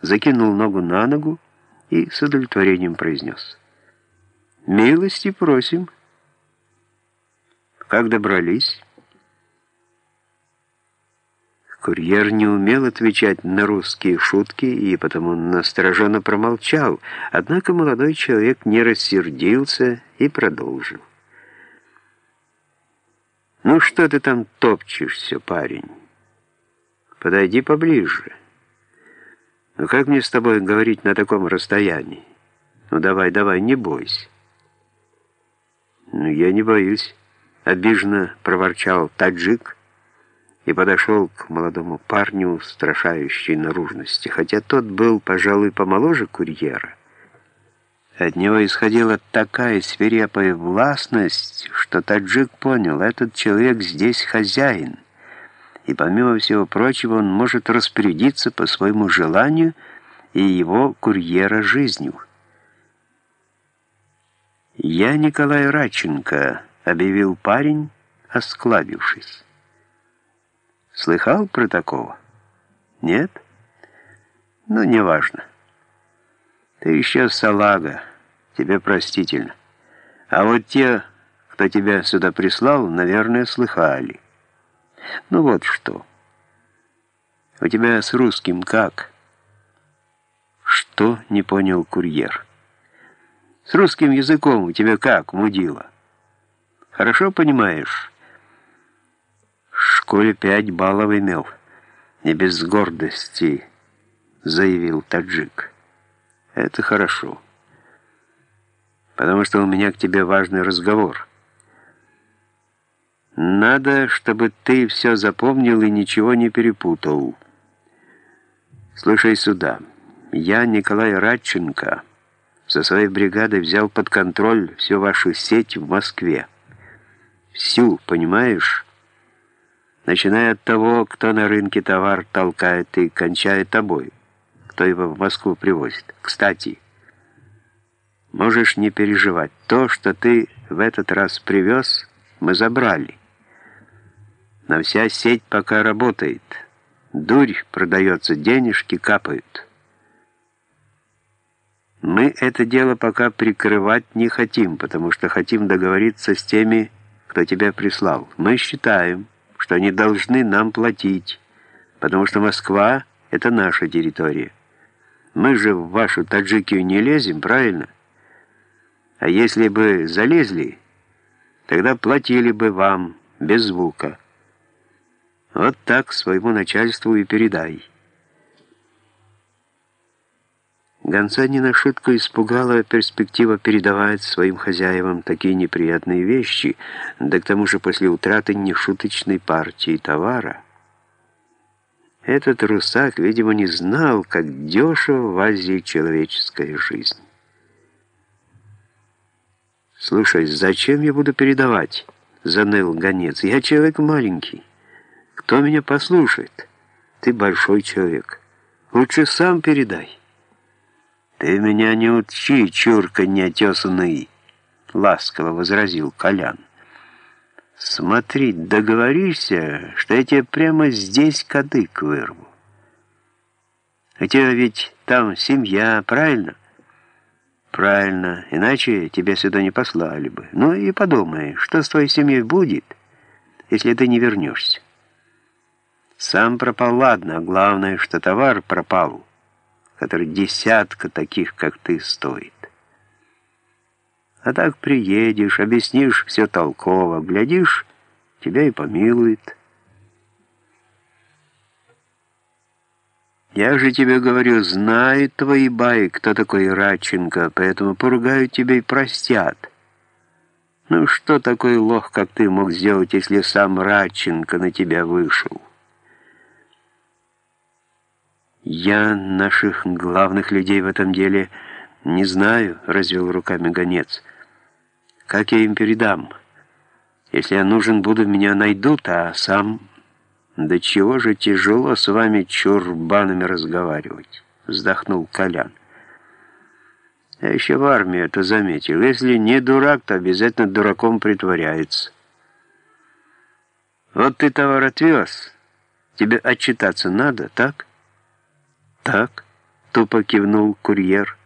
закинул ногу на ногу и с удовлетворением произнес. «Милости просим». «Как добрались?» Курьер не умел отвечать на русские шутки и потому настороженно промолчал, однако молодой человек не рассердился и продолжил. «Ну что ты там топчешься, парень? Подойди поближе. Ну как мне с тобой говорить на таком расстоянии? Ну давай, давай, не бойся». «Ну я не боюсь», — обиженно проворчал таджик, и подошел к молодому парню устрашающей наружности, хотя тот был, пожалуй, помоложе курьера. От него исходила такая свирепая властность, что таджик понял, этот человек здесь хозяин, и помимо всего прочего он может распорядиться по своему желанию и его курьера жизнью. «Я Николай Радченко», — объявил парень, осклабившись. Слыхал про такого? Нет? Ну, неважно. Ты еще салага, тебе простительно. А вот те, кто тебя сюда прислал, наверное, слыхали. Ну вот что. У тебя с русским как? Что, не понял курьер. С русским языком у тебя как, мудила? Хорошо понимаешь? школе пять баллов имел. Не без гордости, заявил таджик. Это хорошо. Потому что у меня к тебе важный разговор. Надо, чтобы ты все запомнил и ничего не перепутал. Слушай сюда. Я, Николай Радченко, со своей бригадой взял под контроль всю вашу сеть в Москве. Всю, понимаешь? начиная от того, кто на рынке товар толкает и кончая тобой, кто его в Москву привозит. Кстати, можешь не переживать, то, что ты в этот раз привез, мы забрали. Но вся сеть пока работает. Дурь продается, денежки капают. Мы это дело пока прикрывать не хотим, потому что хотим договориться с теми, кто тебя прислал. Мы считаем, что они должны нам платить, потому что Москва — это наша территория. Мы же в вашу Таджикию не лезем, правильно? А если бы залезли, тогда платили бы вам без звука. Вот так своему начальству и передай». Гонца не на шутку испугала перспектива передавать своим хозяевам такие неприятные вещи, да к тому же после утраты нешуточной партии товара. Этот русак, видимо, не знал, как дешево в Азии человеческая жизнь. «Слушай, зачем я буду передавать?» — заныл гонец. «Я человек маленький. Кто меня послушает? Ты большой человек. Лучше сам передай». «Ты меня не учи, чурка неотесанный!» — ласково возразил Колян. «Смотри, договоришься, что я тебе прямо здесь кадык вырву. У ведь там семья, правильно?» «Правильно, иначе тебя сюда не послали бы. Ну и подумай, что с твоей семьей будет, если ты не вернешься?» «Сам пропал, ладно, главное, что товар пропал» который десятка таких, как ты, стоит. А так приедешь, объяснишь все толково, глядишь, тебя и помилует. Я же тебе говорю, знают твои баи, кто такой Радченко, поэтому поругают тебя и простят. Ну что такой лох, как ты, мог сделать, если сам Радченко на тебя вышел? «Я наших главных людей в этом деле не знаю», — развел руками гонец. «Как я им передам? Если я нужен буду, меня найдут, а сам...» «Да чего же тяжело с вами чурбанами разговаривать?» — вздохнул Колян. «Я еще в армии это заметил. Если не дурак, то обязательно дураком притворяется. Вот ты товар отвез, тебе отчитаться надо, так?» Так, тупо кивнул курьер.